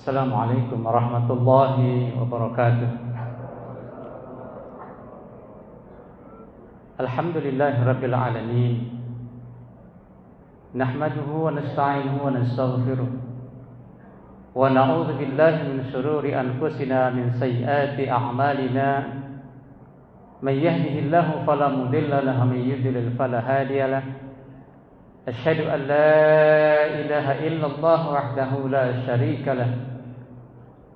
السلام عليكم ورحمة الله وبركاته. الحمد لله رب العالمين. نحمده ونستعينه ونستغفره. ونعوذ بالله من شرور أنفسنا من سيئات أعمالنا. من يهده الله فلا مضل له ومن يضلل فلا هادي له. أشهد أن لا إله إلا الله وحده لا شريك له.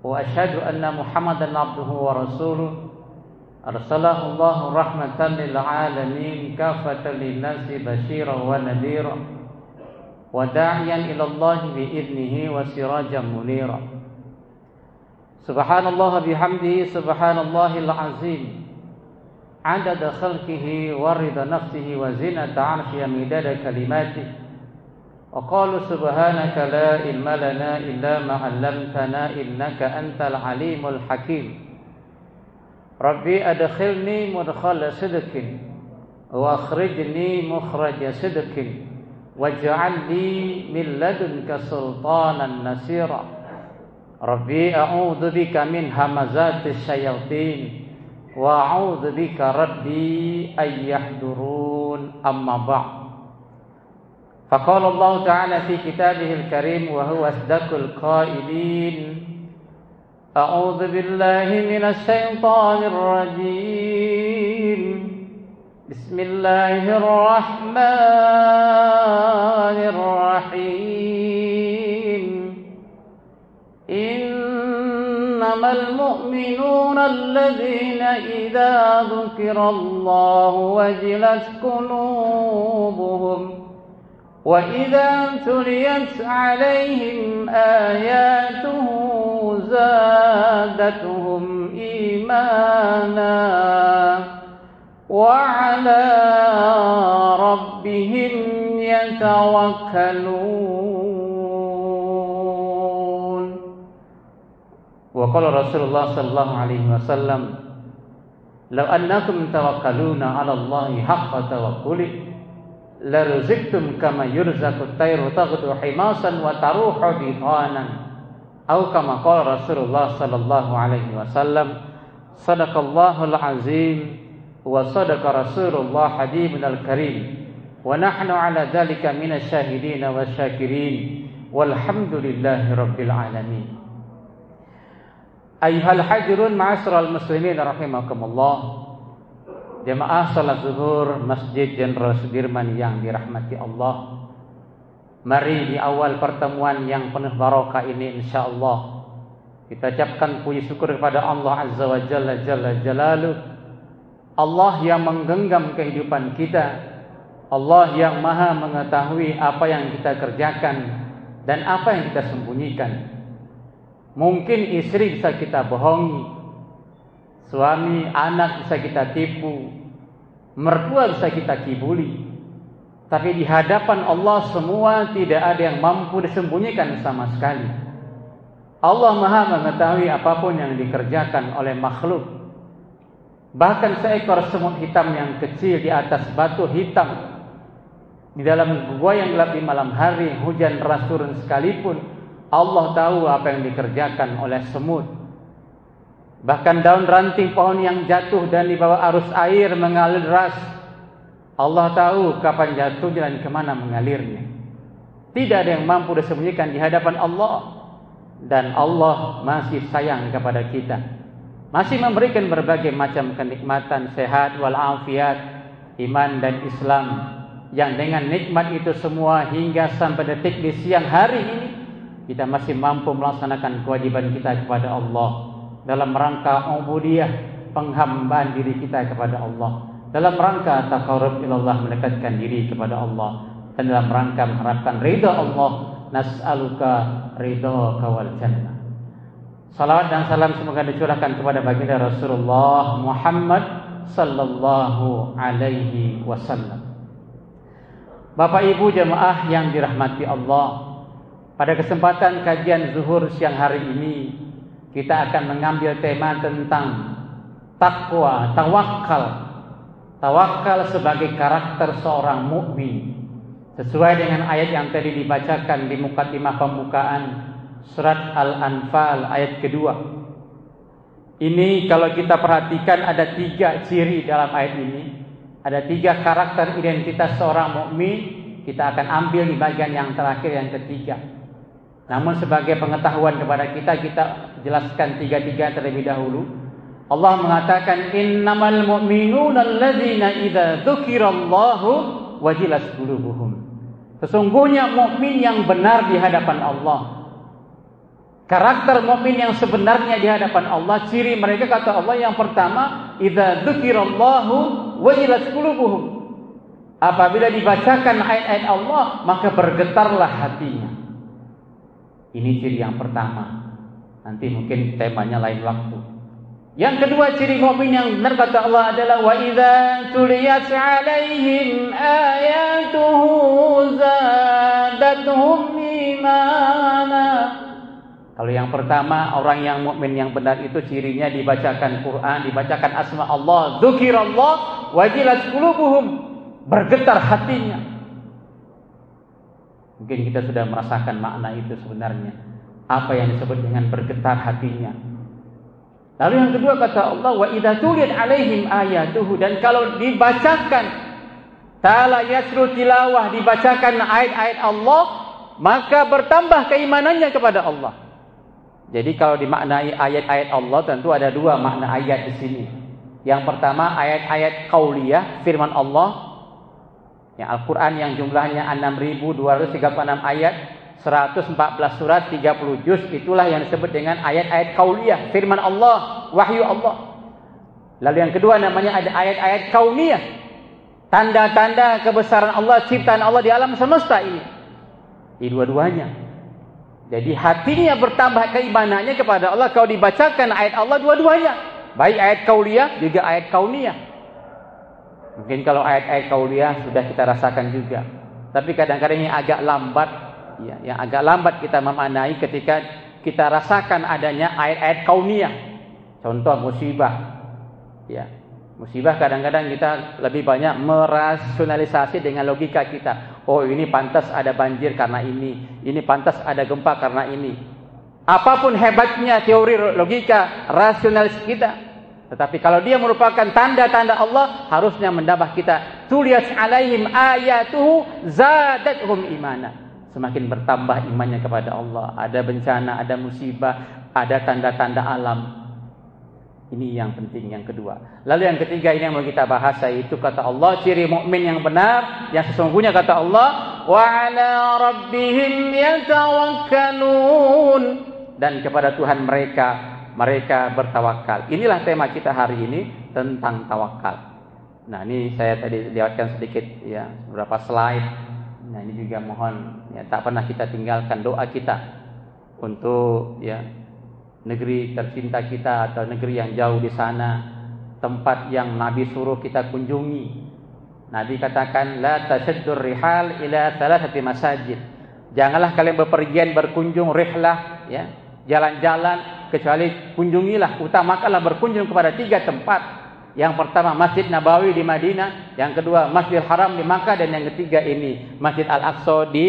وأشهد أن محمدا عبده ورسوله. أرسله الله رحمة للعالمين كافة للناس بشيرا ونذيرا وداعيا إلى الله بإذنه وسراجا منيرا. سبحان الله بحمده سبحان الله العظيم. عدد خلقه ورضا نفسه وزنة عرشه مداد كلماته. وقالوا سبحانك لا علم لنا إلا ما علمتنا إنك أنت العليم الحكيم. ربي أدخلني مدخل صدق وأخرجني مخرج صدق واجعل لي من لدنك سلطانا نصيرا. ربي أعوذ بك من همزات الشياطين وأعوذ بك ربي أن يحضرون. أما بعد. فقال الله تعالى في كتابه الكريم وهو أصدق القائلين أعوذ بالله من الشيطان الرجيم. بسم الله الرحمن الرحيم. إنما المؤمنون الذين إذا ذكر الله وجلت قلوبهم وإذا تليت عليهم آياته زادتهم إيمانا وعلى ربهم يتوكلون. وقال رسول الله صلى الله عليه وسلم لو أنكم توكلون على الله حق توكله لرزقتم كما يرزق الطير تغدو حماسا وتروح بطانا أو كما قال رسول الله صلى الله عليه وسلم صدق الله العظيم وصدق رسول الله حبيبنا الكريم. ونحن على ذلك من الشاهدين والشاكرين. والحمد لله رب العالمين. أيها الحجرون معاشر المسلمين رحمكم الله Jemaah salat zuhur Masjid Jenderal Sudirman yang dirahmati Allah. Mari di awal pertemuan yang penuh barokah ini insyaAllah Kita ucapkan puji syukur kepada Allah Azza wa Jalla Jalla Jalaluh Allah yang menggenggam kehidupan kita. Allah yang maha mengetahui apa yang kita kerjakan Dan apa yang kita sembunyikan. Mungkin istri bisa kita bohongi Suami, anak bisa kita tipu. Mertua bisa kita kibuli. Tapi di hadapan Allah semua tidak ada yang mampu disembunyikan sama sekali. Allah maha mengetahui apa pun yang dikerjakan oleh makhluk. Bahkan seekor semut hitam yang kecil di atas batu hitam. Di dalam gua yang gelap di malam hari Hujan deras turun sekalipun Allah tahu apa yang dikerjakan oleh semut Bahkan daun ranting pohon yang jatuh dan dibawa arus air mengalir deras. Allah tahu kapan jatuhnya dan ke mana mengalirnya. Tidak ada yang mampu disembunyikan di hadapan Allah. Dan Allah masih sayang kepada kita. Masih memberikan berbagai macam kenikmatan Sehat walafiat Iman dan Islam. Yang dengan nikmat itu semua Hingga sampai detik di siang hari ini Kita masih mampu melaksanakan kewajiban kita kepada Allah dalam rangka ubudiyah penghambaan diri kita kepada Allah. Dalam rangka taqarrub ilallah mendekatkan diri kepada Allah. Dan dalam rangka mengharapkan ridha Allah nas'aluka ridha wal jannah. Salawat dan salam semoga dicurahkan kepada baginda Rasulullah Muhammad sallallahu alaihi wasallam. Bapak Ibu jemaah yang dirahmati Allah pada kesempatan kajian zuhur siang hari ini kita akan mengambil tema tentang takwa, tawakal. Tawakal sebagai karakter seorang mukmin. Sesuai dengan ayat yang tadi dibacakan di mukadimah pembukaan surat Al-Anfal ayat kedua. Ini kalau kita perhatikan ada tiga ciri dalam ayat ini. Ada tiga karakter identitas seorang mukmin. Kita akan ambil di bagian yang terakhir yang ketiga. Namun sebagai pengetahuan kepada kita kita jelaskan tiga-tiga terlebih dahulu. Allah mengatakan innamal mu'minuna alladzina idza dzukirallahu wajilas qulubuhum. Sesungguhnya mukmin yang benar di hadapan Allah. Karakter mukmin yang sebenarnya di hadapan Allah, ciri mereka kata Allah yang pertama, idza dzukirallahu wajilas qulubuhum. Apabila dibacakan ayat-ayat Allah, maka bergetarlah hatinya. Ini ciri yang pertama. Nanti mungkin temanya lain waktu. Yang kedua ciri mukmin yang benar kata Allah adalah wa idza tuliyat alaihim ayatuhu zadatuhum imana. Kalau yang pertama orang yang mukmin yang benar itu cirinya dibacakan Quran, dibacakan asma Allah, dzikirallah wajilat qulubuhum, bergetar hatinya. Mungkin kita sudah merasakan makna itu sebenarnya. Apa yang disebut dengan bergetar hatinya. Lalu yang kedua kata Allah wa idza tuliyat alaihim ayatuhu dan kalau dibacakan ta'ala yasru tilawah dibacakan ayat-ayat Allah maka bertambah keimanannya kepada Allah. Jadi kalau dimaknai ayat-ayat Allah tentu ada dua makna ayat di sini. Yang pertama ayat-ayat qauliyah firman Allah yang Al-Qur'an yang jumlahnya 6236 ayat 114 surat 30 juz itulah yang disebut dengan ayat-ayat kauliyah firman Allah wahyu Allah. Lalu yang kedua namanya ada ayat-ayat kauniyah tanda-tanda kebesaran Allah ciptaan Allah di alam semesta ini. Di dua-duanya. Jadi hatinya bertambah keimanannya kepada Allah kalau dibacakan ayat Allah dua-duanya. Baik ayat kauliyah juga ayat kauniyah mungkin kalau ayat-ayat kauliyah sudah kita rasakan juga tapi kadang-kadang ini agak lambat ya, yang agak lambat kita memaknai ketika kita rasakan adanya ayat-ayat kauniyah. Contoh musibah. Ya. Musibah kadang-kadang kita lebih banyak merasionalisasi dengan logika kita. Oh, ini pantas ada banjir karena ini, ini pantas ada gempa karena ini. Apa pun hebatnya teori logika rasionalis kita, tetapi kalau dia merupakan tanda-tanda Allah, harusnya mendambah kita. Tulias alaihim ayatuhu zadathum imana semakin bertambah imannya kepada Allah. Ada bencana, ada musibah, ada tanda-tanda alam. Ini yang penting yang kedua. Lalu yang ketiga ini yang mau kita bahas yaitu kata Allah ciri mukmin yang benar yang sesungguhnya kata Allah wa ala rabbihim yatawakkalun dan kepada Tuhan mereka mereka bertawakal. Inilah tema kita hari ini tentang tawakal. Nah, ini saya tadi lewatkan sedikit ya beberapa slide Nah ini juga mohon ya tak pernah kita tinggalkan doa kita untuk ya negeri tercinta kita atau negeri yang jauh di sana tempat yang Nabi suruh kita kunjungi. Nabi katakan la tashaddur rihal ila thalathati masajid. Janganlah kalian berpergian berkunjung rihlah ya, jalan-jalan kecuali kunjungilah utamakanlah berkunjung kepada tiga tempat yang pertama Masjid Nabawi di Madinah, yang kedua Masjidil Haram di Makkah dan yang ketiga ini Masjid Al-Aqsa di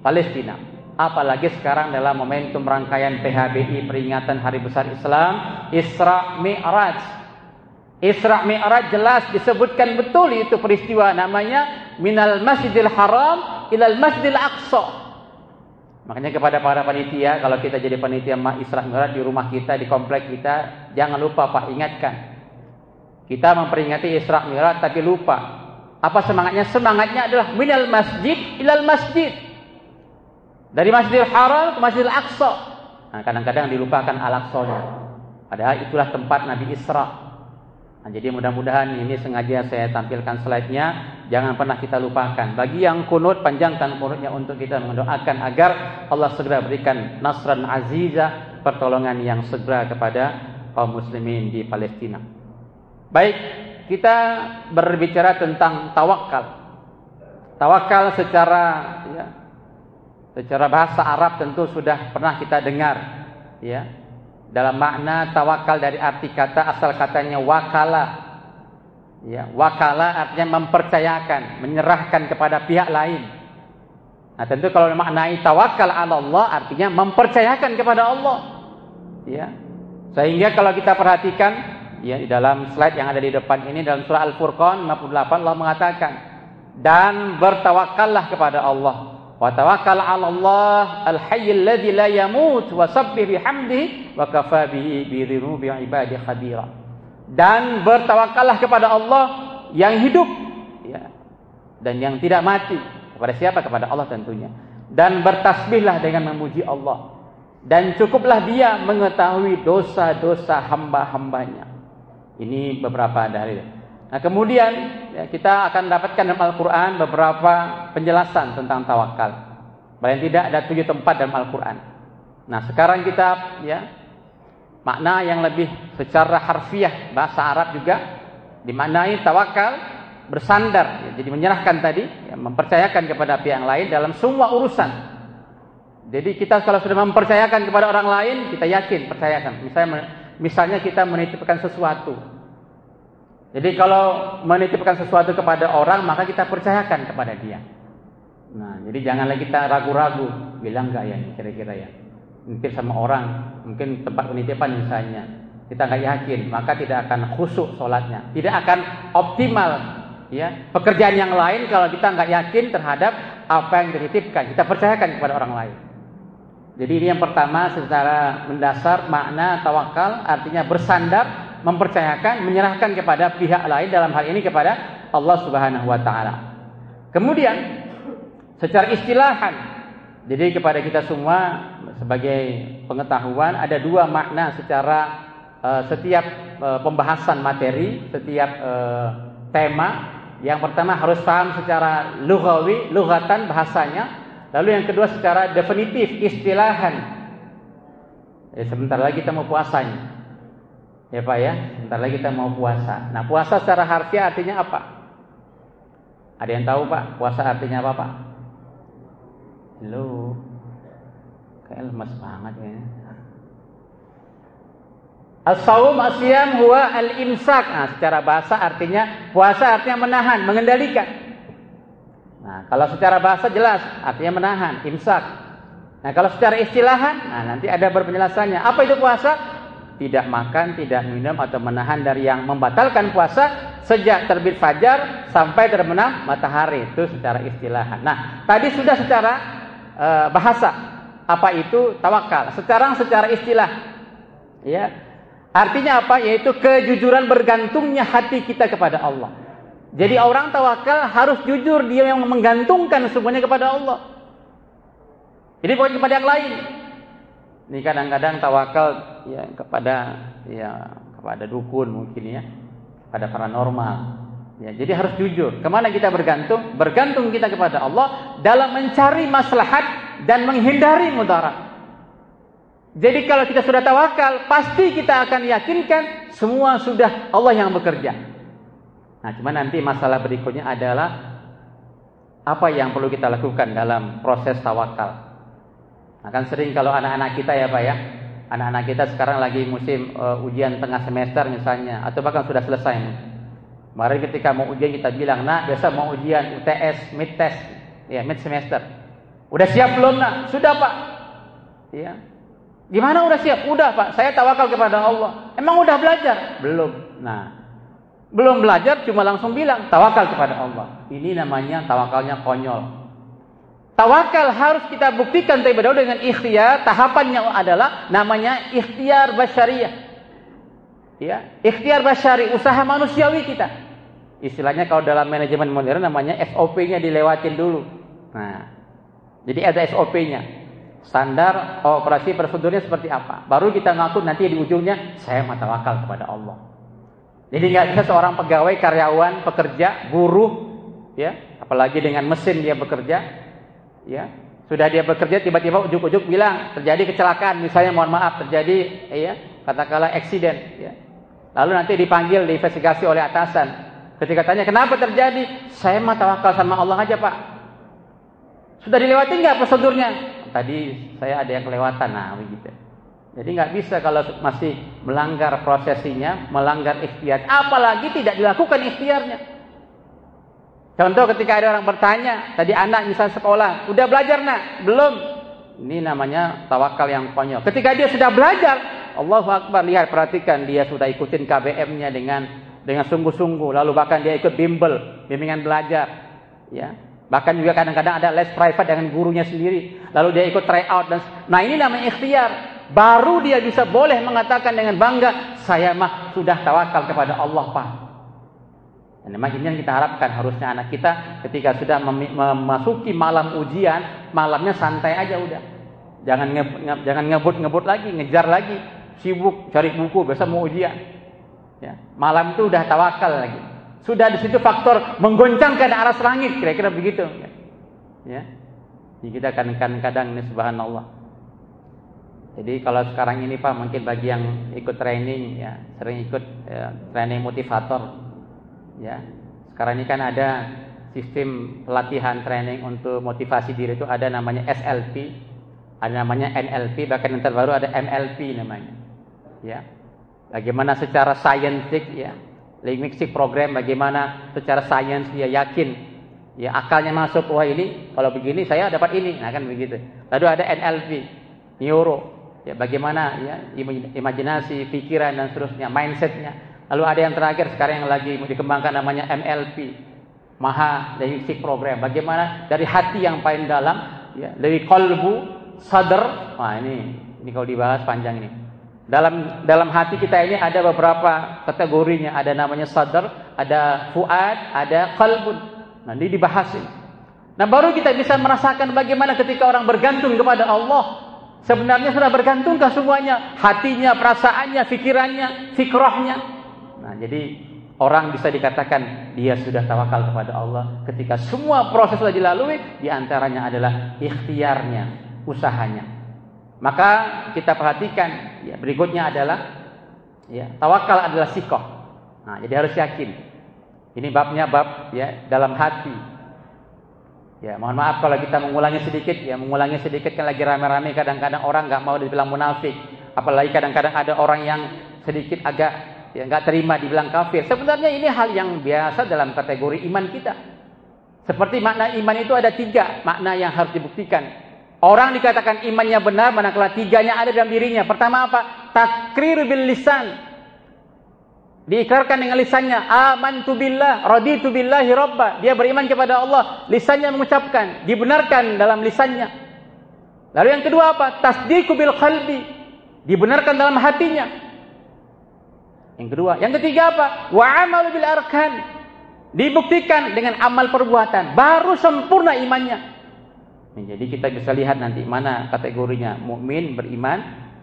Palestina. Apalagi sekarang dalam momentum rangkaian PHBI peringatan Hari Besar Islam Isra Mi'raj. Isra Mi'raj jelas disebutkan betul itu peristiwa namanya minal Masjidil Haram ilal Masjidil Aqsa. Makanya kepada para panitia kalau kita jadi panitia Isra Mi'raj di rumah kita di komplek kita jangan lupa Pak ingatkan kita memperingati Isra Mi'raj tapi lupa. Apa semangatnya? Semangatnya adalah minal masjid ilal masjid. Dari Masjidil Haram ke Masjidil Aqsa. Nah, kadang-kadang dilupakan Al-Aqsanya. Padahal itulah tempat Nabi Isra. Nah, jadi mudah-mudahan ini sengaja saya tampilkan slide-nya. Jangan pernah kita lupakan. Bagi yang kunut, panjangkan kunutnya untuk kita mendoakan agar Allah segera berikan nasran aziza, pertolongan yang segera kepada kaum muslimin di Palestina. Baik, kita berbicara tentang tawakal. Tawakal secara ya, secara bahasa Arab tentu sudah pernah kita dengar, ya. Dalam makna tawakal dari arti kata asal katanya wakala. Ya, wakala artinya mempercayakan, menyerahkan kepada pihak lain. Nah, tentu kalau maknai tawakal ala Allah artinya mempercayakan kepada Allah. Ya. Sehingga kalau kita perhatikan ya di dalam slide yang ada di depan ini dalam surah Al-Furqan 58 Allah mengatakan dan bertawakallah kepada Allah wa tawakkal 'ala Allah al-hayyul ladzi la yamut wa sabbih bihamdihi wa kafa bihi bi dhunubi ibadi khabira. Dan bertawakallah kepada Allah yang hidup ya dan yang tidak mati. Kepada siapa? Kepada Allah tentunya. Dan bertasbihlah dengan memuji Allah. Dan cukuplah dia mengetahui dosa-dosa hamba-hambanya. Ini beberapa dari Nah kemudian ya, kita akan dapatkan dalam Al-Quran beberapa penjelasan tentang tawakal. Paling tidak ada tujuh tempat dalam Al-Quran. Nah sekarang kita ya makna yang lebih secara harfiah bahasa Arab juga dimaknai tawakal bersandar. Ya, jadi menyerahkan tadi, ya, mempercayakan kepada pihak yang lain dalam semua urusan. Jadi kita kalau sudah mempercayakan kepada orang lain, kita yakin percayakan. Misalnya, misalnya kita menitipkan sesuatu, jadi kalau menitipkan sesuatu kepada orang, maka kita percayakan kepada dia. Nah, jadi janganlah kita ragu-ragu, bilang enggak ya kira-kira ya. Mungkin sama orang, mungkin tempat penitipan misalnya, kita nggak yakin, maka tidak akan khusyuk sholatnya, tidak akan optimal ya pekerjaan yang lain kalau kita nggak yakin terhadap apa yang dititipkan, kita percayakan kepada orang lain. Jadi ini yang pertama secara mendasar makna tawakal artinya bersandar mempercayakan, menyerahkan kepada pihak lain dalam hal ini kepada Allah Subhanahu wa taala. Kemudian secara istilahan jadi kepada kita semua sebagai pengetahuan ada dua makna secara uh, setiap uh, pembahasan materi, setiap uh, tema. Yang pertama harus paham secara lughawi, lughatan bahasanya. Lalu yang kedua secara definitif, istilahan. Sebentar lagi kita mau puasanya. Ya Pak ya, sebentar lagi kita mau puasa. Nah puasa secara harfiah artinya apa? Ada yang tahu Pak, puasa artinya apa Pak? Halo, kayak lemas banget ya. As-sawm asyam huwa al-imsak. Nah, secara bahasa artinya puasa artinya menahan, mengendalikan. Nah, kalau secara bahasa jelas artinya menahan, imsak. Nah, kalau secara istilahan, nah nanti ada berpenjelasannya. Apa itu puasa? Tidak makan, tidak minum atau menahan dari yang membatalkan puasa sejak terbit fajar sampai terbenam matahari itu secara istilah. Nah, tadi sudah secara e, bahasa apa itu tawakal. Sekarang secara istilah, ya artinya apa? Yaitu kejujuran bergantungnya hati kita kepada Allah. Jadi orang tawakal harus jujur dia yang menggantungkan semuanya kepada Allah. Jadi bukan kepada yang lain. Ini kadang-kadang tawakal ya kepada ya kepada dukun mungkin ya, pada paranormal. Ya, jadi harus jujur. Ke mana kita bergantung? Bergantung kita kepada Allah dalam mencari maslahat dan menghindari mudarat. Jadi kalau kita sudah tawakal, pasti kita akan yakinkan semua sudah Allah yang bekerja. Nah, cuma nanti masalah berikutnya adalah apa yang perlu kita lakukan dalam proses tawakal. Akan sering kalau anak-anak kita ya Pak ya, anak-anak kita sekarang lagi musim uh, ujian tengah semester misalnya, atau bahkan sudah selesai. Kemarin ketika mau ujian kita bilang, nak biasa mau ujian UTS, mid test, ya mid semester. Udah siap belum nak? Sudah Pak. Ya. Gimana udah siap? Udah Pak, saya tawakal kepada Allah. Emang udah belajar? Belum. Nah, belum belajar cuma langsung bilang tawakal kepada Allah. Ini namanya tawakalnya konyol. Tawakal harus kita buktikan terlebih dahulu dengan ikhtiar. Tahapannya adalah namanya ikhtiar basyariah. Ya, ikhtiar basyari, usaha manusiawi kita. Istilahnya kalau dalam manajemen modern namanya SOP-nya dilewatin dulu. Nah, jadi ada SOP-nya. Standar operasi prosedurnya seperti apa. Baru kita ngaku nanti di ujungnya saya tawakal kepada Allah. Jadi nggak bisa seorang pegawai, karyawan, pekerja, buruh, ya, apalagi dengan mesin dia bekerja, ya. Sudah dia bekerja tiba-tiba ujuk-ujuk bilang terjadi kecelakaan. Misalnya mohon maaf terjadi ya katakanlah eksiden ya. Lalu nanti dipanggil diinvestigasi oleh atasan. Ketika tanya kenapa terjadi? Saya mah tawakal sama Allah aja pak. Sudah dilewati nggak prosedurnya? Tadi saya ada yang kelewatan. Nah begitu. Jadi nggak bisa kalau masih melanggar prosesinya melanggar ikhtiar. Apalagi tidak dilakukan ikhtiarnya Contoh ketika ada orang bertanya, tadi anak misal sekolah, udah belajar nak? Belum. Ini namanya tawakal yang konyol. Ketika dia sudah belajar, Allahu Akbar, lihat perhatikan dia sudah ikutin KBM-nya dengan dengan sungguh-sungguh, lalu bahkan dia ikut bimbel, bimbingan belajar. Ya. Bahkan juga kadang-kadang ada les private dengan gurunya sendiri, lalu dia ikut try out dan nah ini namanya ikhtiar. Baru dia bisa boleh mengatakan dengan bangga, saya mah sudah tawakal kepada Allah, Pak. Dan memang ini yang kita harapkan harusnya anak kita ketika sudah memasuki malam ujian, malamnya santai aja udah. Jangan nge, jangan ngebut-ngebut lagi, ngejar lagi, sibuk cari buku besok mau ujian. Ya, malam itu udah tawakal lagi. Sudah di situ faktor menggoncangkan aras langit, kira-kira begitu. Ya. Jadi kita kadang-kadang ini subhanallah. Jadi kalau sekarang ini Pak mungkin bagi yang ikut training ya, sering ikut ya, training motivator ya. Sekarang ini kan ada sistem pelatihan training untuk motivasi diri itu ada namanya SLP, ada namanya NLP, bahkan yang terbaru ada MLP namanya. Ya. Bagaimana secara saintik ya, linguistic program bagaimana secara sains dia yakin ya akalnya masuk wah ini kalau begini saya dapat ini nah kan begitu. Lalu ada NLP, neuro ya bagaimana ya imajinasi, pikiran dan seterusnya, mindsetnya. Lalu ada yang terakhir sekarang yang lagi dikembangkan namanya MLP, Maha Linguistic Program. Bagaimana dari hati yang paling dalam, ya, dari kolbu, sadar. Wah ini, ini kalau dibahas panjang ini. Dalam dalam hati kita ini ada beberapa kategorinya. Ada namanya sadar, ada fuad, ada kalbun. Nah ini dibahas ini. Nah baru kita bisa merasakan bagaimana ketika orang bergantung kepada Allah. Sebenarnya sudah bergantungkah semuanya? Hatinya, perasaannya, pikirannya, fikrahnya. Nah, jadi orang bisa dikatakan dia sudah tawakal kepada Allah ketika semua proses sudah dilalui, di antaranya adalah ikhtiarnya, usahanya. Maka kita perhatikan, ya, berikutnya adalah ya, tawakal adalah sikoh. Nah, jadi harus yakin. Ini babnya bab ya dalam hati. Ya, mohon maaf kalau kita mengulangi sedikit, ya mengulangi sedikit kan lagi rame-rame kadang-kadang orang nggak mau dibilang munafik. Apalagi kadang-kadang ada orang yang sedikit agak ya nggak terima dibilang kafir. Sebenarnya ini hal yang biasa dalam kategori iman kita. Seperti makna iman itu ada tiga makna yang harus dibuktikan. Orang dikatakan imannya benar manakala tiganya ada dalam dirinya. Pertama apa? Takrir bil lisan. Diikrarkan dengan lisannya, amantu billah, raditu billahi rabba. Dia beriman kepada Allah, lisannya mengucapkan, dibenarkan dalam lisannya. Lalu yang kedua apa? Tasdiqu bil qalbi. Dibenarkan dalam hatinya. Yang kedua, yang ketiga apa? Wa amalu bil arkan. Dibuktikan dengan amal perbuatan, baru sempurna imannya. Jadi kita bisa lihat nanti mana kategorinya mukmin beriman,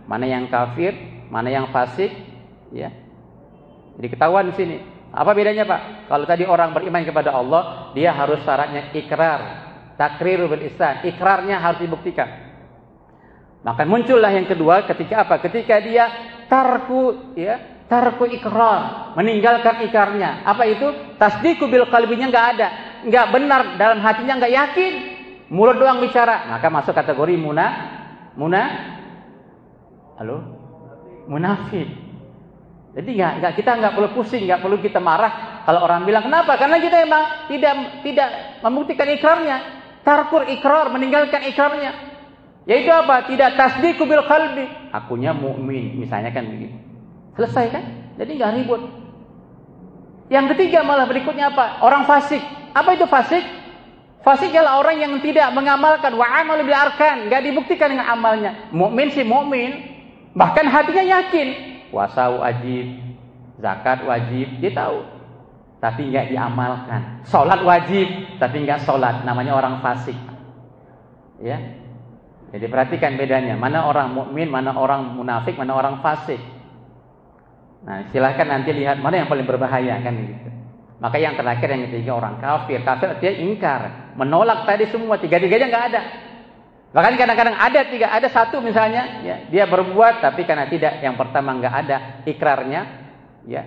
mana yang kafir, mana yang fasik, ya. Jadi ketahuan di sini. Apa bedanya Pak? Kalau tadi orang beriman kepada Allah, dia harus syaratnya ikrar, takrir bil ihsan. Ikrarnya harus dibuktikan. Maka muncullah yang kedua ketika apa? Ketika dia tarku ya tarku ikrar, meninggalkan ikarnya. Apa itu? Tasdiku bil qalbinya enggak ada, enggak benar dalam hatinya enggak yakin. Mulut doang bicara, maka masuk kategori muna muna Halo? Munafik. Jadi enggak, enggak kita enggak perlu pusing, enggak perlu kita marah kalau orang bilang kenapa? Karena kita emang tidak tidak membuktikan ikrarnya. Tarkur ikrar, meninggalkan ikrarnya. Yaitu apa? Tidak tasdiku bil qalbi. Akunya mukmin, misalnya kan begitu. Selesai kan? Jadi nggak ribut. Yang ketiga malah berikutnya apa? Orang fasik. Apa itu fasik? Fasik adalah orang yang tidak mengamalkan wa amal bil arkan, nggak dibuktikan dengan amalnya. Mukmin sih mukmin, bahkan hatinya yakin puasa wajib, zakat wajib, dia tahu. Tapi nggak diamalkan. Salat wajib, tapi nggak salat, namanya orang fasik. Ya. Jadi perhatikan bedanya, mana orang mukmin, mana orang munafik, mana orang fasik. Nah, silahkan nanti lihat mana yang paling berbahaya kan gitu. Maka yang terakhir yang ketiga orang kafir. Kafir dia ingkar, menolak tadi semua tiga-tiganya nggak ada. Bahkan kadang-kadang ada tiga, ada satu misalnya, ya, dia berbuat tapi karena tidak yang pertama nggak ada ikrarnya, ya,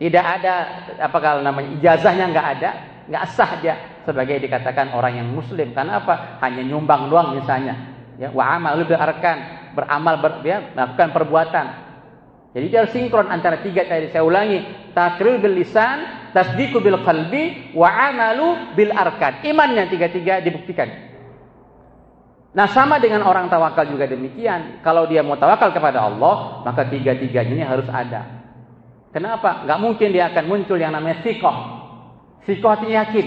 tidak ada apa kalau namanya ijazahnya nggak ada, nggak sah dia sebagai dikatakan orang yang muslim. Karena apa? Hanya nyumbang doang misalnya, ya, wa amal arkan beramal ber, ya, melakukan perbuatan jadi dia harus sinkron antara tiga tadi saya ulangi. Takril bil lisan, tasdiqu bil qalbi wa amalu bil arkan. Imannya tiga-tiga dibuktikan. Nah sama dengan orang tawakal juga demikian. Kalau dia mau tawakal kepada Allah, maka tiga-tiganya ini harus ada. Kenapa? Gak mungkin dia akan muncul yang namanya sikoh. Sikoh artinya yakin.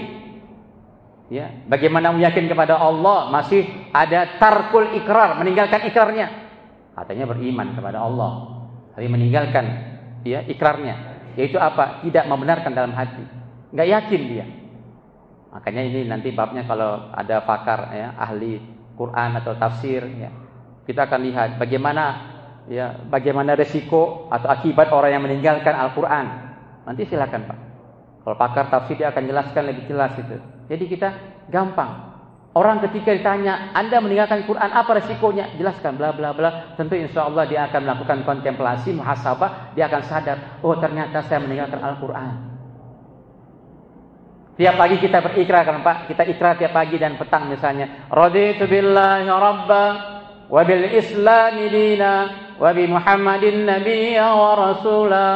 Ya, bagaimana meyakin kepada Allah masih ada tarkul ikrar, meninggalkan ikrarnya. Katanya beriman kepada Allah, tapi meninggalkan ya ikrarnya. Yaitu apa? Tidak membenarkan dalam hati. Gak yakin dia. Makanya ini nanti babnya kalau ada pakar ya, ahli Quran atau tafsir ya. Kita akan lihat bagaimana ya bagaimana resiko atau akibat orang yang meninggalkan Al-Qur'an. Nanti silakan, Pak. Kalau pakar tafsir dia akan jelaskan lebih jelas itu. Jadi kita gampang. Orang ketika ditanya, Anda meninggalkan Quran, apa resikonya? Jelaskan, bla bla bla. Tentu insya Allah dia akan melakukan kontemplasi, muhasabah. Dia akan sadar, oh ternyata saya meninggalkan Al-Quran. Tiap pagi kita berikrar kan Pak, kita ikrar tiap pagi dan petang misalnya. Raditu billahi rabba wa bil islam dina wa bi Muhammadin nabiyya wa rasula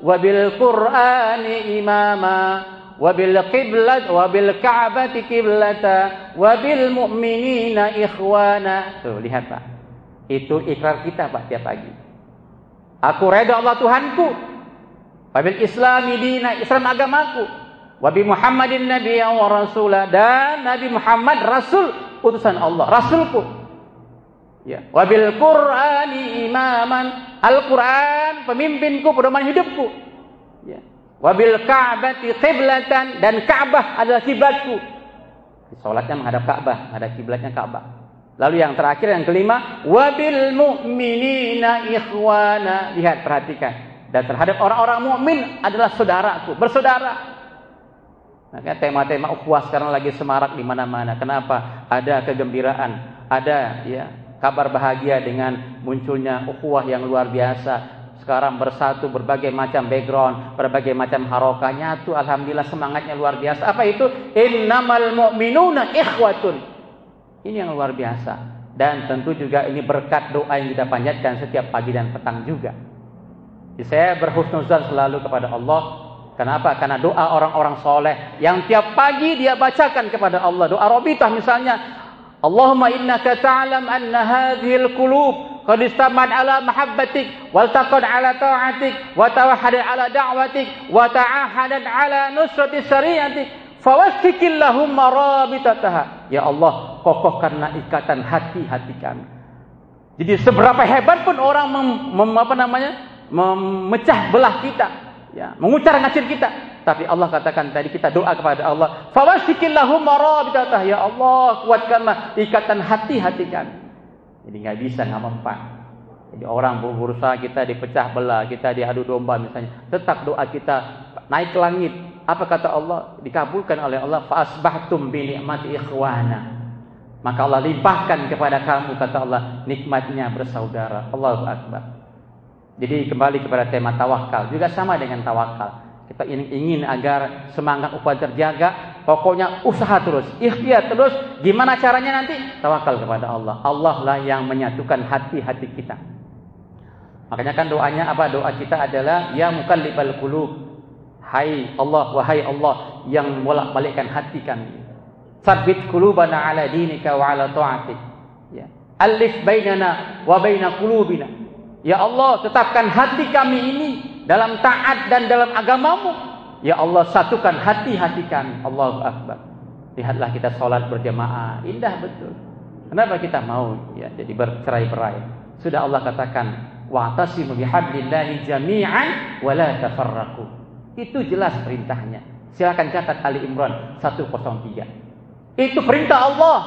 wa bil qur'ani imama wa bil qiblat wa bil ka'bati qiblata wa bil mu'minina ikhwana. Tuh lihat Pak. Itu ikrar kita Pak tiap pagi. Aku reda Allah Tuhanku. Wabil Islami dina, Islam agamaku. Wabi Muhammadin Nabi wa Rasulah dan Nabi Muhammad Rasul utusan Allah, Rasulku. Ya. Wabil Qur'ani imaman, Al Quran pemimpinku, pedoman hidupku. Ya. Wabil Ka'bati qiblatan dan Ka'bah adalah kiblatku. Salatnya menghadap Ka'bah, ada kiblatnya Ka'bah. Lalu yang terakhir yang kelima, wabil mu'minina ikhwana. Lihat perhatikan. Dan terhadap orang-orang mukmin adalah saudaraku, bersaudara. Makanya tema-tema ukhuwah sekarang lagi semarak di mana-mana. Kenapa? Ada kegembiraan, ada ya kabar bahagia dengan munculnya ukhuwah yang luar biasa. Sekarang bersatu berbagai macam background, berbagai macam harokahnya tuh alhamdulillah semangatnya luar biasa. Apa itu? Innamal mu'minuna ikhwatun. Ini yang luar biasa. Dan tentu juga ini berkat doa yang kita panjatkan setiap pagi dan petang juga. Saya berhusnuzan selalu kepada Allah Kenapa? Karena doa orang-orang soleh yang tiap pagi dia bacakan kepada Allah. Doa Robitah misalnya. Allahumma innaka ta'lam anna hadhil qulub qad istamad ala mahabbatik wal taqad ala ta'atik wa tawahhadat ala da'watik wa ta'ahadat ala nusrati syariatik fawasfikillahumma rabitataha. Ya Allah, kokohkanlah ikatan hati-hati kami. Jadi seberapa hebat pun orang mem, mem, apa namanya? memecah belah kita, ya, mengucar ngacir kita. Tapi Allah katakan tadi kita doa kepada Allah, "Fawashikillahum marabitatah ya Allah, kuatkanlah ikatan hati-hati kami." Jadi nggak bisa nggak mempan. Jadi orang berusaha kita dipecah belah, kita diadu domba misalnya, tetap doa kita naik ke langit. Apa kata Allah? Dikabulkan oleh Allah, fa asbahtum bi ni'mati ikhwana. Maka Allah limpahkan kepada kamu kata Allah nikmatnya bersaudara. Allahu akbar. Jadi kembali kepada tema tawakal juga sama dengan tawakal. Kita ingin, agar semangat upah terjaga, pokoknya usaha terus, ikhtiar terus. Gimana caranya nanti? Tawakal kepada Allah. Allah lah yang menyatukan hati-hati kita. Makanya kan doanya apa? Doa kita adalah ya mukallibal qulub. Hai Allah, wahai Allah yang bolak-balikkan hati kami. Sabbit qulubana ala dinika wa ala ta'atik. Ya. Alif bainana wa baina qulubina. Ya Allah, tetapkan hati kami ini dalam taat dan dalam agamamu. Ya Allah, satukan hati-hati kami. Allahu Akbar. Lihatlah kita sholat berjamaah. Indah betul. Kenapa kita mau ya jadi bercerai-berai? Sudah Allah katakan, "Wa'tasimu bihablillahi jami'an wa la tafarraqu." Itu jelas perintahnya. Silakan catat Ali Imran 103. Itu perintah Allah.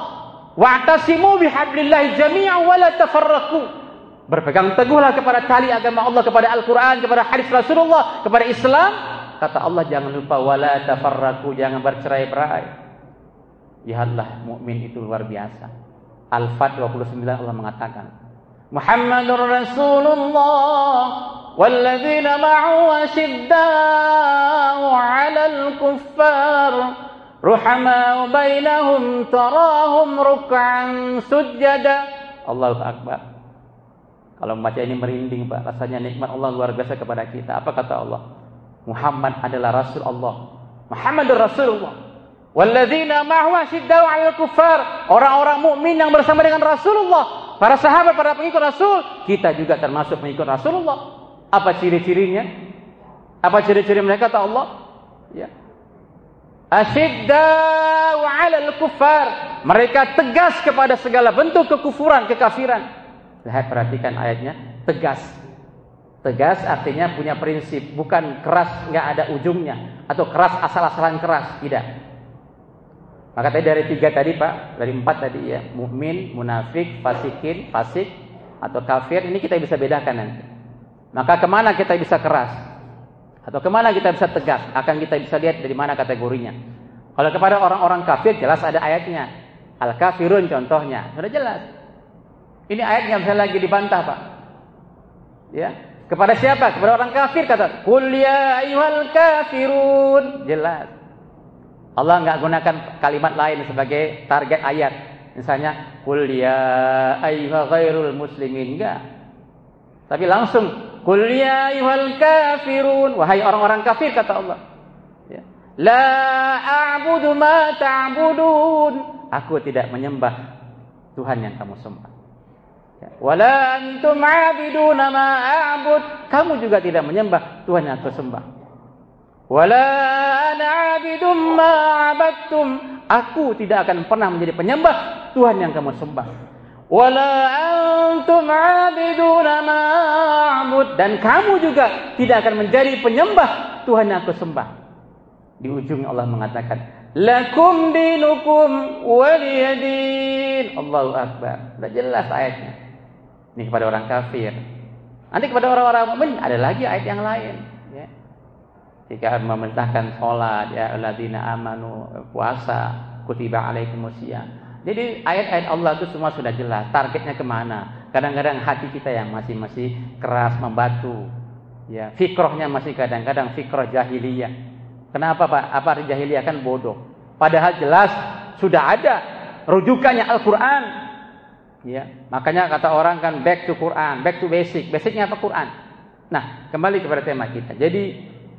Wa'tasimu bihablillahi jami'an wa la tafarraqu. Berpegang teguhlah kepada tali agama Allah, kepada Al-Quran, kepada hadis Rasulullah, kepada Islam. Kata Allah jangan lupa wala tafarraku, jangan bercerai-berai. Lihatlah mukmin itu luar biasa. Al-Fat 29 Allah mengatakan, Muhammadur Rasulullah walladzina ma'u asyidda'u 'alal kuffar ruhamau bainahum tarahum ruk'an sujada. Allahu akbar. Kalau membaca ini merinding Pak, rasanya nikmat Allah luar biasa kepada kita. Apa kata Allah? Muhammad adalah Rasul Allah. Muhammad Rasulullah. Walladzina ma'hu asyiddau 'alal kuffar. Orang-orang mukmin yang bersama dengan Rasulullah, para sahabat, para pengikut Rasul, kita juga termasuk pengikut Rasulullah. Apa ciri-cirinya? Apa ciri-ciri mereka kata Allah? Ya. Asyiddau 'alal kuffar. Mereka tegas kepada segala bentuk kekufuran, kekafiran. Lihat perhatikan ayatnya, tegas. Tegas artinya punya prinsip, bukan keras nggak ada ujungnya atau keras asal-asalan keras, tidak. Maka tadi dari tiga tadi Pak, dari empat tadi ya, mukmin, munafik, fasikin, fasik atau kafir, ini kita bisa bedakan nanti. Maka ke mana kita bisa keras? Atau ke mana kita bisa tegas? Akan kita bisa lihat dari mana kategorinya. Kalau kepada orang-orang kafir jelas ada ayatnya. Al-kafirun contohnya, sudah jelas. Ini ayatnya bisa lagi dibantah Pak. Ya, kepada siapa? Kepada orang kafir kata, "Qul ya ayyuhal kafirun." Jelas. Allah nggak gunakan kalimat lain sebagai target ayat. Misalnya, "Qul ya ayyuha ghairul muslimin." Enggak. Tapi langsung, "Qul ya ayyuhal kafirun." Wahai orang-orang kafir kata Allah. Ya. La a'budu ma ta'budun. Aku tidak menyembah Tuhan yang kamu sembah. Ya. Wala antum 'abiduna ma a'bud. Kamu juga tidak menyembah Tuhan yang aku sembah. Wala ana abidum ma abadtum. Aku tidak akan pernah menjadi penyembah Tuhan yang kamu sembah. Wala antum abiduna ma abud. Dan kamu juga tidak akan menjadi penyembah Tuhan yang aku sembah. Di ujung Allah mengatakan, Lakum dinukum waliyadin. Allahu Akbar. Sudah jelas ayatnya. Ini kepada orang kafir. Nanti kepada orang-orang mukmin ada lagi ayat yang lain jika memerintahkan sholat ya alladzina amanu puasa kutiba alaikumusiyam jadi ayat-ayat Allah itu semua sudah jelas. Targetnya ke mana kadang-kadang hati kita yang masih masih keras membatu ya. Fikrohnya masih kadang-kadang fikroh jahiliyah. Kenapa pak? Apa jahiliyah? Kan bodoh. Padahal jelas sudah ada rujukannya Al-Quran ya makanya kata orang kan back to Quran back to basic. Basicnya apa? Quran. Nah kembali kepada tema kita. Jadi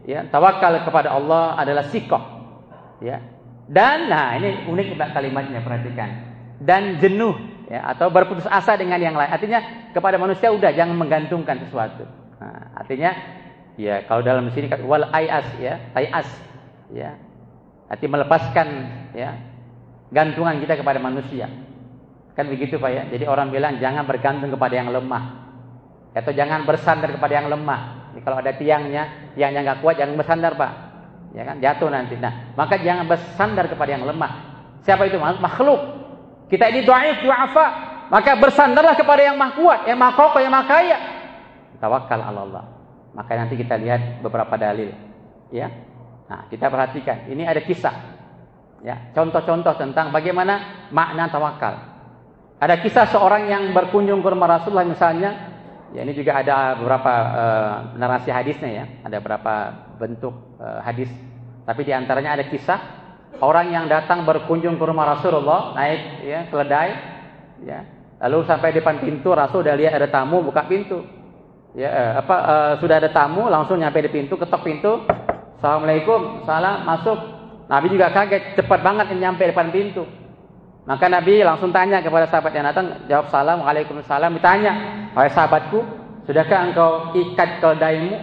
ya tawakal kepada Allah adalah sikoh. Ya. Dan nah ini unik kalimatnya perhatikan. Dan jenuh ya atau berputus asa dengan yang lain. Artinya kepada manusia udah jangan menggantungkan sesuatu. Nah, artinya ya kalau dalam sini wal ayas ya ayas ya. Arti melepaskan ya gantungan kita kepada manusia kan begitu pak ya jadi orang bilang jangan bergantung kepada yang lemah atau jangan bersandar kepada yang lemah jadi kalau ada tiangnya, tiangnya nggak kuat jangan bersandar pak, ya kan jatuh nanti. Nah maka jangan bersandar kepada yang lemah. Siapa itu makhluk? Kita ini dhaif, du'afa. Maka bersandarlah kepada yang maha kuat, yang maha kokoh, yang maha kaya. Tawakal Allah. Maka nanti kita lihat beberapa dalil. Ya. Nah, kita perhatikan. Ini ada kisah. Ya, contoh-contoh tentang bagaimana makna tawakal. Ada kisah seorang yang berkunjung ke rumah Rasulullah misalnya, Ya ini juga ada beberapa uh, narasi hadisnya ya, ada beberapa bentuk uh, hadis. Tapi di antaranya ada kisah orang yang datang berkunjung ke rumah Rasulullah naik ya keledai, ya. Lalu sampai depan pintu Rasul udah lihat ada tamu buka pintu. Ya uh, apa sudah ada tamu langsung nyampe di pintu ketok pintu. Assalamualaikum, salam masuk. Nabi juga kaget cepat banget nyampe depan pintu. Maka Nabi langsung tanya kepada sahabat yang datang, jawab salam, waalaikumsalam, ditanya, wahai sahabatku, sudahkah engkau ikat keledaimu?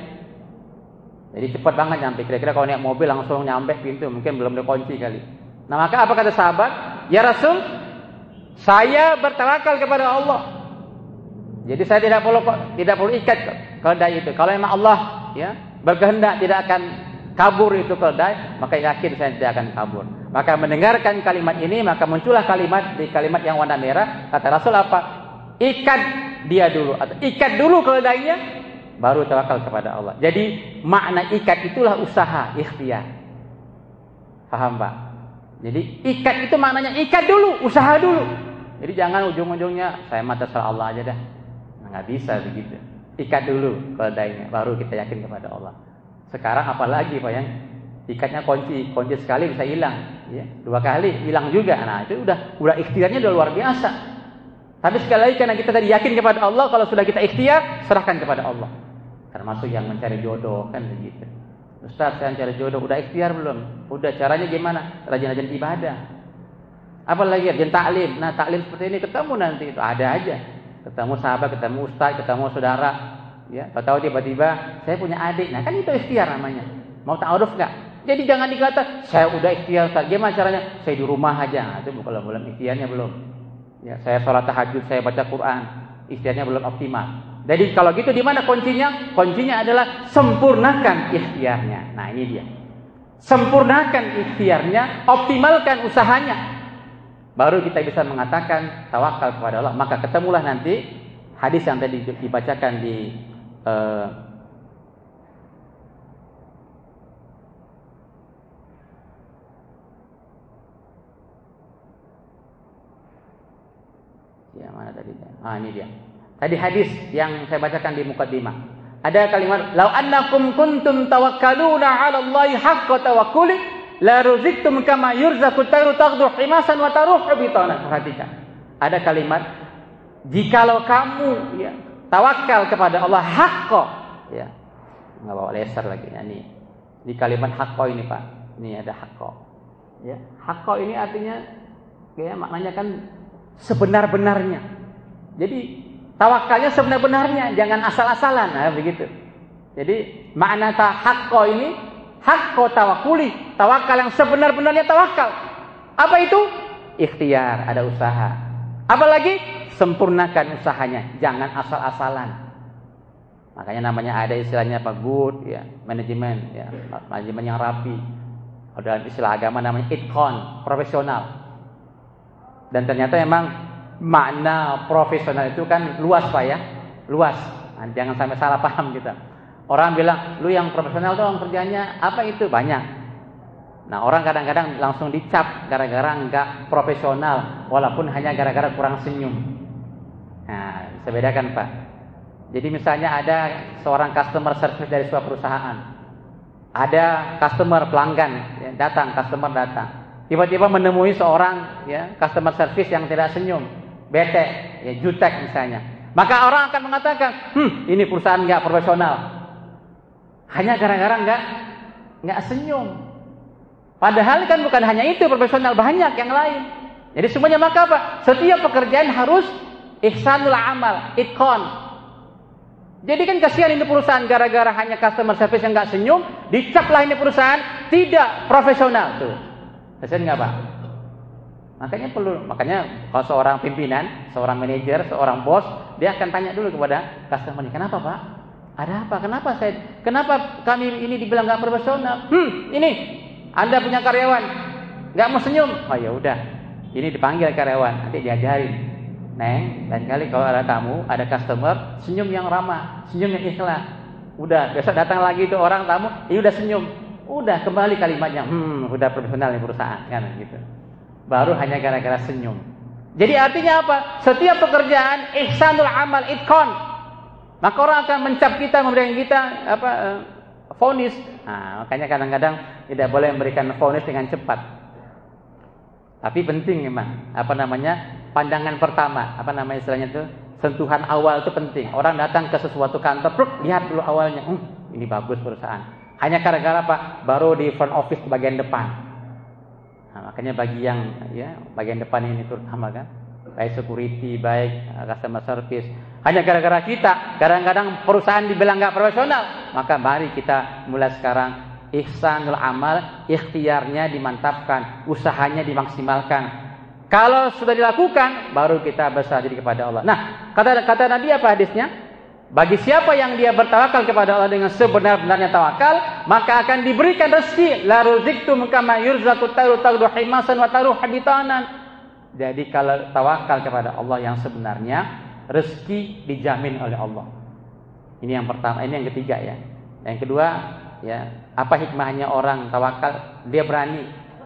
Jadi cepat banget nyampe. Kira-kira kalau naik mobil langsung nyampe pintu, mungkin belum dikunci kali. Nah maka apa kata sahabat? Ya Rasul, saya bertawakal kepada Allah. Jadi saya tidak perlu tidak perlu ikat keledai itu. Kalau memang Allah ya berkehendak tidak akan kabur itu keledai, maka yakin saya tidak akan kabur. Maka mendengarkan kalimat ini, maka muncullah kalimat di kalimat yang warna merah. Kata Rasul apa? Ikat dia dulu atau ikat dulu keledainya, baru tawakal kepada Allah. Jadi makna ikat itulah usaha, ikhtiar. Paham Pak? Jadi ikat itu maknanya ikat dulu, usaha dulu. Jadi jangan ujung-ujungnya saya mata terserah Allah aja dah. Nah, nggak bisa begitu. Ikat dulu keledainya, baru kita yakin kepada Allah. Sekarang apalagi Pak yang ikatnya kunci, kunci sekali bisa hilang, ya. Dua kali hilang juga. Nah, itu udah udah ikhtiarnya udah luar biasa. Tapi sekali lagi karena kita tadi yakin kepada Allah, kalau sudah kita ikhtiar, serahkan kepada Allah. Termasuk yang mencari jodoh kan begitu. Ustaz saya cari jodoh, udah ikhtiar belum? Udah caranya gimana? Rajin-rajin ibadah. Apalagi rajin taklim. Nah, taklim seperti ini ketemu nanti itu ada aja. Ketemu sahabat, ketemu ustaz, ketemu saudara, ya. Tahu tiba-tiba saya punya adik. Nah, kan itu ikhtiar namanya. Mau ta'aruf enggak? Jadi jangan dikata saya udah ikhtiar, Ustaz. Gimana caranya? Saya di rumah aja. Nah, itu bukan belum ikhtiarnya belum. Ya, saya sholat tahajud, saya baca Quran. Ikhtiarnya belum optimal. Jadi kalau gitu di mana kuncinya? Kuncinya adalah sempurnakan ikhtiarnya. Nah, ini dia. Sempurnakan ikhtiarnya, optimalkan usahanya. Baru kita bisa mengatakan tawakal kepada Allah. Maka ketemulah nanti hadis yang tadi dibacakan di uh, ya mana tadi? Ah ini dia. Tadi hadis yang saya bacakan di mukaddimah. Ada kalimat, "Lau annakum kuntum tawakkaluna 'ala Allahi haqqa tawakkuli, la ruziktum kama yurzaqu tayru taghdu himasan wa taruhu bitana." Perhatikan. Ada kalimat, "Jikalau kamu ya, tawakal kepada Allah haqqa." Ya. Enggak bawa laser lagi ya, ini. Di kalimat haqqa ini, Pak. Ini ada haqqa. Ya, haqqa ini artinya ya maknanya kan sebenar-benarnya. Jadi Tawakalnya sebenar-benarnya, jangan asal-asalan. Nah, begitu. Jadi makna tahakko ini hakko tawakuli, tawakal yang sebenar-benarnya tawakal. Apa itu? Ikhtiar, ada usaha. Apalagi sempurnakan usahanya, jangan asal-asalan. Makanya namanya ada istilahnya apa? Good, ya, manajemen, ya, manajemen yang rapi. Ada istilah agama namanya itkon, profesional. Dan ternyata memang makna profesional itu kan luas Pak ya. Luas. Nah, jangan sampai salah paham kita. Orang bilang, "Lu yang profesional dong kerjanya apa itu?" Banyak. Nah, orang kadang-kadang langsung dicap gara-gara enggak profesional walaupun hanya gara-gara kurang senyum. Nah, bisa bedakan, Pak. Jadi misalnya ada seorang customer service dari sebuah perusahaan. Ada customer pelanggan ya, datang, customer datang. Tiba-tiba menemui seorang ya customer service yang tidak senyum bete, ya jutek misalnya. Maka orang akan mengatakan, hmm ini perusahaan nggak profesional. Hanya gara-gara nggak nggak senyum. Padahal kan bukan hanya itu profesional banyak yang lain. Jadi semuanya maka apa? Setiap pekerjaan harus ihsanul amal, itkon. Jadi kan kasihan ini perusahaan gara-gara hanya customer service yang nggak senyum, dicaplah ini perusahaan tidak profesional tuh. Kasihan nggak pak? Makanya perlu, makanya kalau seorang pimpinan, seorang manajer, seorang bos, dia akan tanya dulu kepada customer kenapa pak? Ada apa? Kenapa saya? Kenapa kami ini dibilang nggak profesional? Hmm, ini Anda punya karyawan, nggak mau senyum? Oh ya udah, ini dipanggil karyawan, nanti diajarin. Neng, dan kali kalau ada tamu, ada customer, senyum yang ramah, senyum yang ikhlas. Udah, besok datang lagi itu orang tamu, ini udah senyum. Udah kembali kalimatnya, hmm, udah profesional nih perusahaan kan gitu baru hanya gara-gara senyum. Jadi artinya apa? Setiap pekerjaan ihsanul amal itkon. Maka orang akan mencap kita, memberikan kita apa uh, fonis. Nah, makanya kadang-kadang tidak boleh memberikan fonis dengan cepat. Tapi penting memang apa namanya? pandangan pertama, apa namanya istilahnya itu? Sentuhan awal itu penting. Orang datang ke sesuatu kantor, pruk, lihat dulu awalnya, hm, ini bagus perusahaan. Hanya gara-gara apa? Baru di front office bagian depan. Nah, makanya bagi yang ya bagian depan ini terutama kan, baik security, baik uh, customer service, hanya gara-gara kita, kadang-kadang perusahaan dibilang nggak profesional, maka mari kita mulai sekarang ihsanul amal, ikhtiarnya dimantapkan, usahanya dimaksimalkan. Kalau sudah dilakukan, baru kita berserah diri kepada Allah. Nah, kata kata Nabi apa hadisnya? Bagi siapa yang dia bertawakal kepada Allah dengan sebenar-benarnya tawakal, maka akan diberikan rezeki. La ruziktum kama yurzaqu tayru tagdu himasan wa taruh habitanan. Jadi kalau tawakal kepada Allah yang sebenarnya, rezeki dijamin oleh Allah. Ini yang pertama, ini yang ketiga ya. Yang kedua, ya, apa hikmahnya orang tawakal? Dia berani.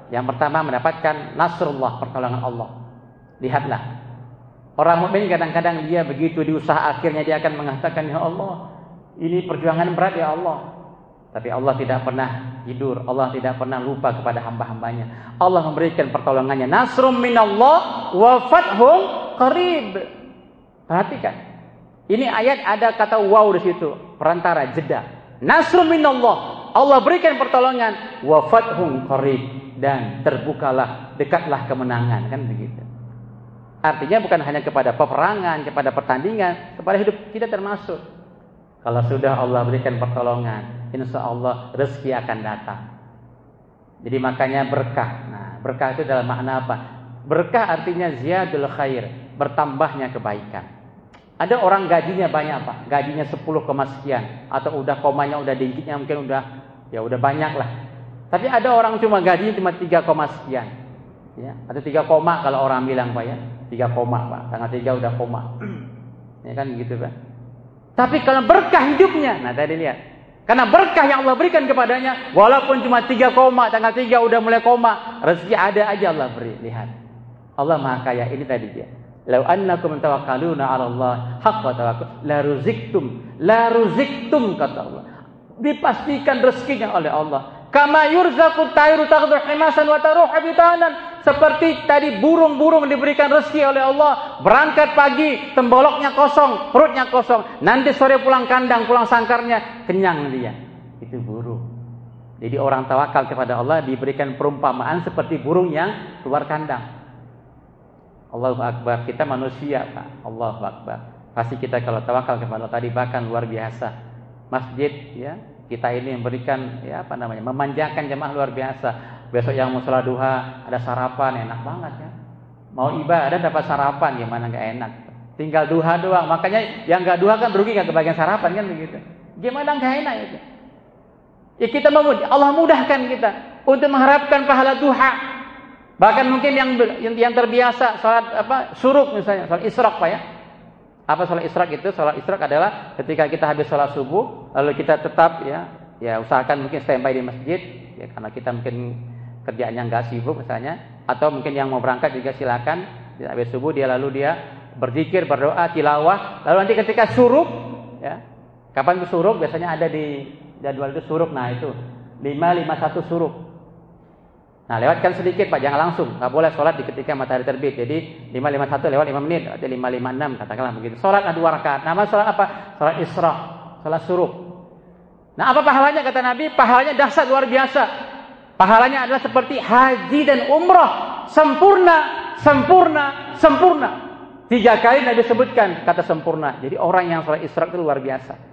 Yang pertama mendapatkan nasrullah, pertolongan Allah. Lihatlah, Orang mukmin kadang-kadang dia begitu di usaha akhirnya dia akan mengatakan ya Allah, ini perjuangan berat ya Allah. Tapi Allah tidak pernah tidur, Allah tidak pernah lupa kepada hamba-hambanya. Allah memberikan pertolongannya. Nasrum minallah wa fathum qarib. Perhatikan. Ini ayat ada kata wow di situ, perantara jeda. Nasrum minallah. Allah berikan pertolongan wa fathum qarib dan terbukalah dekatlah kemenangan kan begitu. Artinya bukan hanya kepada peperangan, kepada pertandingan, kepada hidup kita termasuk. Kalau sudah Allah berikan pertolongan, insya Allah rezeki akan datang. Jadi makanya berkah. Nah, berkah itu dalam makna apa? Berkah artinya ziyadul khair, bertambahnya kebaikan. Ada orang gajinya banyak pak, gajinya 10, sekian, atau udah komanya udah dikitnya mungkin udah ya udah banyak lah. Tapi ada orang cuma gajinya cuma 3, sekian, ya atau 3 koma kalau orang bilang pak ya, 3 koma pak, tanggal 3 udah koma, ya kan gitu pak. Tapi kalau berkah hidupnya, nah tadi lihat, karena berkah yang Allah berikan kepadanya, walaupun cuma 3 koma, tanggal 3 udah mulai koma, rezeki ada aja Allah beri. Lihat, Allah maha kaya. Ini tadi dia. Lau annakum tawakkaluna 'ala Allah haqqa tawakkul la ruziktum la ruziktum kata Allah. Dipastikan rezekinya oleh Allah. Kama yurzaqu tayru taghdu himasan wa taruhu bitanan. Seperti tadi burung-burung diberikan rezeki oleh Allah, berangkat pagi, temboloknya kosong, perutnya kosong. Nanti sore pulang kandang, pulang sangkarnya, kenyang dia. Itu burung. Jadi orang tawakal kepada Allah diberikan perumpamaan seperti burung yang keluar kandang. Allahu Akbar. Kita manusia, Pak. Allahu Akbar. Pasti kita kalau tawakal kepada Allah tadi bahkan luar biasa. Masjid ya, kita ini memberikan ya apa namanya? memanjakan jemaah luar biasa. Besok yang mau sholat duha ada sarapan enak banget ya. Mau ibadah dapat sarapan gimana nggak enak. Tinggal duha doang. Makanya yang nggak duha kan rugi nggak kebagian sarapan kan begitu. Gimana nggak enak itu? Ya kita mau Allah mudahkan kita untuk mengharapkan pahala duha Bahkan mungkin yang yang terbiasa salat apa suruk misalnya, salat israk Pak ya. Apa salat israk itu? Salat israk adalah ketika kita habis salat subuh lalu kita tetap ya ya usahakan mungkin standby di masjid ya karena kita mungkin kerjaannya nggak sibuk misalnya atau mungkin yang mau berangkat juga silakan ya, habis subuh dia lalu dia berzikir, berdoa, tilawah, lalu nanti ketika suruk ya. Kapan suruk? Biasanya ada di jadwal itu suruk. Nah, itu 551 suruk. Nah, lewatkan sedikit Pak, jangan langsung. Enggak boleh sholat di ketika matahari terbit. Jadi 551 lewat 5 menit atau 556 katakanlah begitu. Sholat dua rakaat. Nama sholat apa? Sholat Isra, sholat suruh. Nah, apa pahalanya kata Nabi? Pahalanya dahsyat luar biasa. Pahalanya adalah seperti haji dan umrah, sempurna, sempurna, sempurna. Tiga kali Nabi sebutkan kata sempurna. Jadi orang yang sholat Isra itu luar biasa.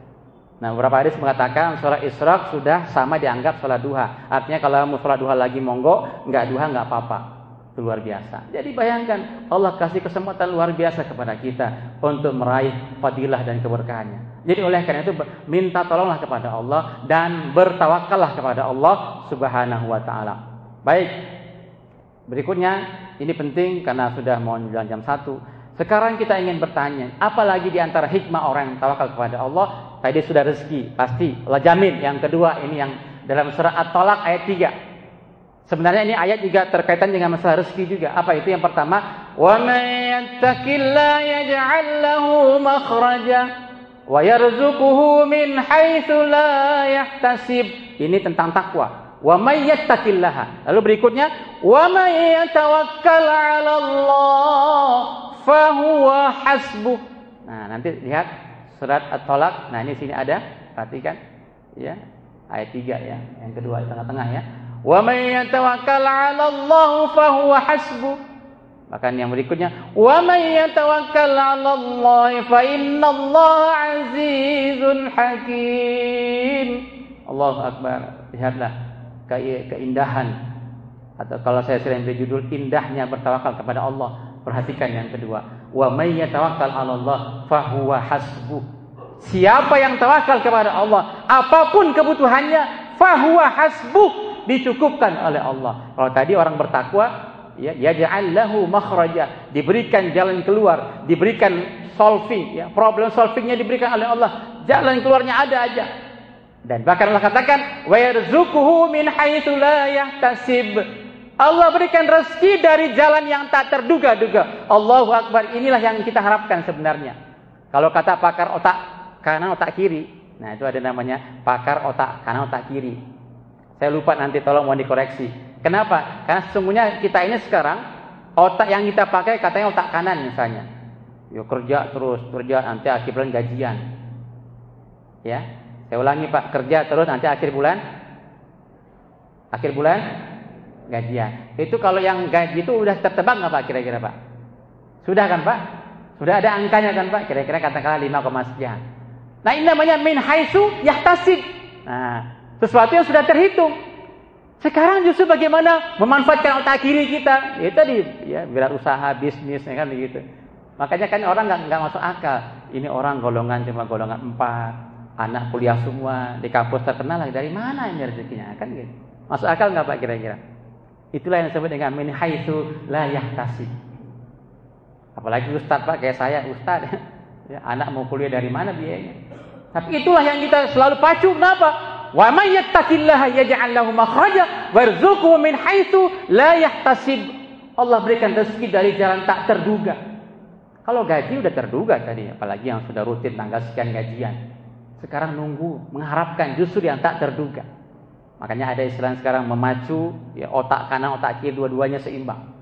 Nah, beberapa hadis mengatakan sholat israk sudah sama dianggap sholat duha. Artinya kalau mau sholat duha lagi monggo, nggak duha nggak apa-apa. Luar biasa. Jadi bayangkan Allah kasih kesempatan luar biasa kepada kita untuk meraih fadilah dan keberkahannya. Jadi oleh karena itu minta tolonglah kepada Allah dan bertawakallah kepada Allah Subhanahu wa taala. Baik. Berikutnya ini penting karena sudah mau jalan jam 1. Sekarang kita ingin bertanya, apalagi di antara hikmah orang yang tawakal kepada Allah Tadi sudah rezeki, pasti Allah jamin. Yang kedua ini yang dalam surah At-Talaq ayat 3. Sebenarnya ini ayat juga terkaitan dengan masalah rezeki juga. Apa itu? Yang pertama, "Wa may yaj'al lahu makhraja wa yarzuquhu min haitsu la yahtasib." Ini tentang takwa. Wa may yattaqillaha. Lalu berikutnya, "Wa may yatawakkal 'ala Allah fa huwa hasbuh." Nah, nanti lihat surat At-Tolak. Nah, ini sini ada, perhatikan ya. Ayat 3 ya, yang kedua di tengah-tengah ya. Wa may yatawakkal 'ala Allah fa huwa hasbu. Bahkan yang berikutnya, wa may yatawakkal 'ala Allah fa Allah 'azizun hakim. Allahu akbar. Lihatlah keindahan atau kalau saya sering beri judul indahnya bertawakal kepada Allah. Perhatikan yang kedua wa may yatawakkal 'ala Allah fahuwa hasbuh. Siapa yang tawakal kepada Allah, apa pun kebutuhannya, fahuwa hasbuh, dicukupkan oleh Allah. Kalau tadi orang bertakwa, ya yaj'al lahu makhraja, diberikan jalan keluar, diberikan solving, ya, problem solvingnya diberikan oleh Allah. Jalan keluarnya ada aja. Dan bahkan Allah katakan, wa yarzuquhu min haitsu la yahtasib. Allah berikan rezeki dari jalan yang tak terduga-duga. Allahu Akbar. Inilah yang kita harapkan sebenarnya. Kalau kata pakar otak kanan otak kiri. Nah itu ada namanya pakar otak kanan otak kiri. Saya lupa nanti tolong mau dikoreksi. Kenapa? Karena sesungguhnya kita ini sekarang otak yang kita pakai katanya otak kanan misalnya. Yo kerja terus kerja nanti akhir bulan gajian. Ya, saya ulangi Pak kerja terus nanti akhir bulan Akhir bulan gajian. Itu kalau yang gaji itu udah tertebak nggak Pak kira-kira Pak? Sudah kan Pak? Sudah ada angkanya kan Pak? Kira-kira katakanlah 5, sekian. Nah ini namanya min haitsu yahtasib. Nah, sesuatu yang sudah terhitung. Sekarang justru bagaimana memanfaatkan otak kiri kita? Ya tadi ya biar usaha bisnis ya kan begitu. Makanya kan orang nggak nggak masuk akal. Ini orang golongan cuma golongan empat, anak kuliah semua di kampus terkenal lagi dari mana ini rezekinya kan gitu. Masuk akal nggak Pak kira-kira? Itulah yang disebut dengan min haitsu la yahtasib. Apalagi ustaz Pak kayak saya ustaz. Ya, anak mau kuliah dari mana biayanya? Tapi itulah yang kita selalu pacu kenapa? Wa may yattaqillaha yaj'al lahu makhraja warzuqhu min haitsu la yahtasib. Allah berikan rezeki dari jalan tak terduga. Kalau gaji udah terduga tadi, apalagi yang sudah rutin tanggal sekian gajian. Sekarang nunggu, mengharapkan justru yang tak terduga. Makanya ada istilah sekarang memacu ya otak kanan, otak kiri dua-duanya seimbang.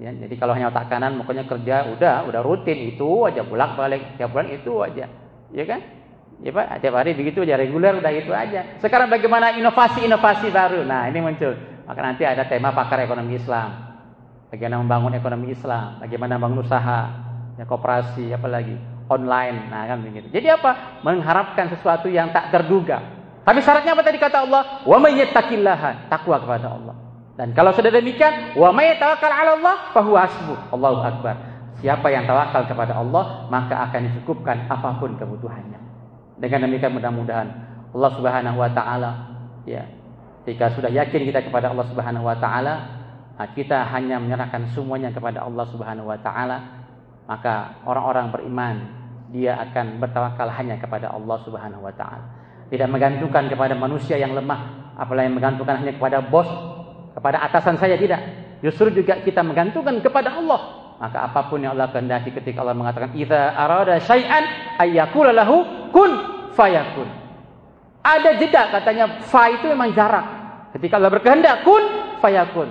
Ya, jadi kalau hanya otak kanan pokoknya kerja udah udah rutin itu aja bolak balik tiap bulan itu aja, ya kan? Ya Pak, tiap hari begitu aja reguler udah itu aja. Sekarang bagaimana inovasi-inovasi baru? Nah ini muncul. Maka nanti ada tema pakar ekonomi Islam. Bagaimana membangun ekonomi Islam, bagaimana membangun usaha, ya koperasi, apalagi online. Nah kan begitu. Jadi apa? Mengharapkan sesuatu yang tak terduga. Tapi syaratnya apa tadi kata Allah? Wa may takwa kepada Allah. Dan kalau sudah demikian, wa may tawakkal 'ala Allah fahuwa hasbuh. Allahu akbar. Siapa yang tawakal kepada Allah, maka akan dicukupkan apa pun kebutuhannya. Dengan demikian mudah-mudahan Allah Subhanahu wa taala ya, jika sudah yakin kita kepada Allah Subhanahu wa taala, nah, kita hanya menyerahkan semuanya kepada Allah Subhanahu wa taala, maka orang-orang beriman dia akan bertawakal hanya kepada Allah Subhanahu wa taala. Tidak menggantungkan kepada manusia yang lemah, apalagi menggantungkan hanya kepada bos kepada atasan saya tidak. Justru juga kita menggantungkan kepada Allah. Maka apa pun yang Allah kehendaki ketika Allah mengatakan idza arada syai'an ayyakula lahu kun fayakun. Ada jeda katanya fa itu memang jarak. Ketika Allah berkehendak kun fayakun.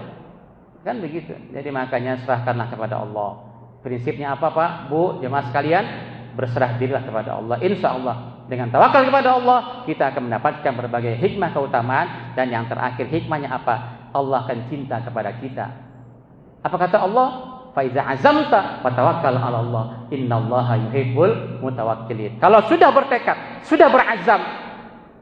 Kan begitu. Jadi makanya serahkanlah kepada Allah. Prinsipnya apa Pak? Bu, jemaah sekalian, berserah dirilah kepada Allah. Insya Allah dengan tawakal kepada Allah kita akan mendapatkan berbagai hikmah keutamaan dan yang terakhir hikmahnya apa? Allah akan cinta kepada kita. Apa kata Allah? Faiza azamta fatawakkal 'ala Allah. Innallaha yuhibbul mutawakkilin. Kalau sudah bertekad, sudah berazam,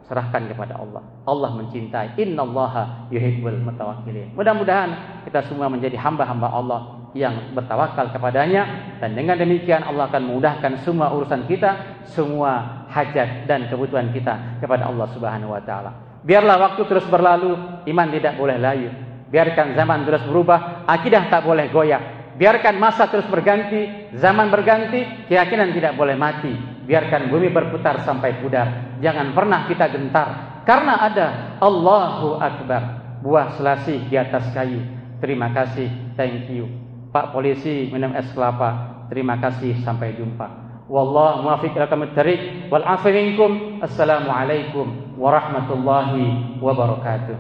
serahkan kepada Allah. Allah mencintai. Innallaha yuhibbul mutawakkilin. Mudah-mudahan kita semua menjadi hamba-hamba Allah yang bertawakal kepadanya dan dengan demikian Allah akan memudahkan semua urusan kita, semua hajat dan kebutuhan kita kepada Allah Subhanahu wa taala. Biarlah waktu terus berlalu, iman tidak boleh layu. Biarkan zaman terus berubah, akidah tak boleh goyah. Biarkan masa terus berganti, zaman berganti, keyakinan tidak boleh mati. Biarkan bumi berputar sampai pudar. Jangan pernah kita gentar. Karena ada Allahu Akbar. Buah selasih di atas kayu. Terima kasih. Thank you. Pak polisi minum es kelapa. Terima kasih sampai jumpa. Wallah muafiq lakum wal. Assalamualaikum warahmatullahi wabarakatuh.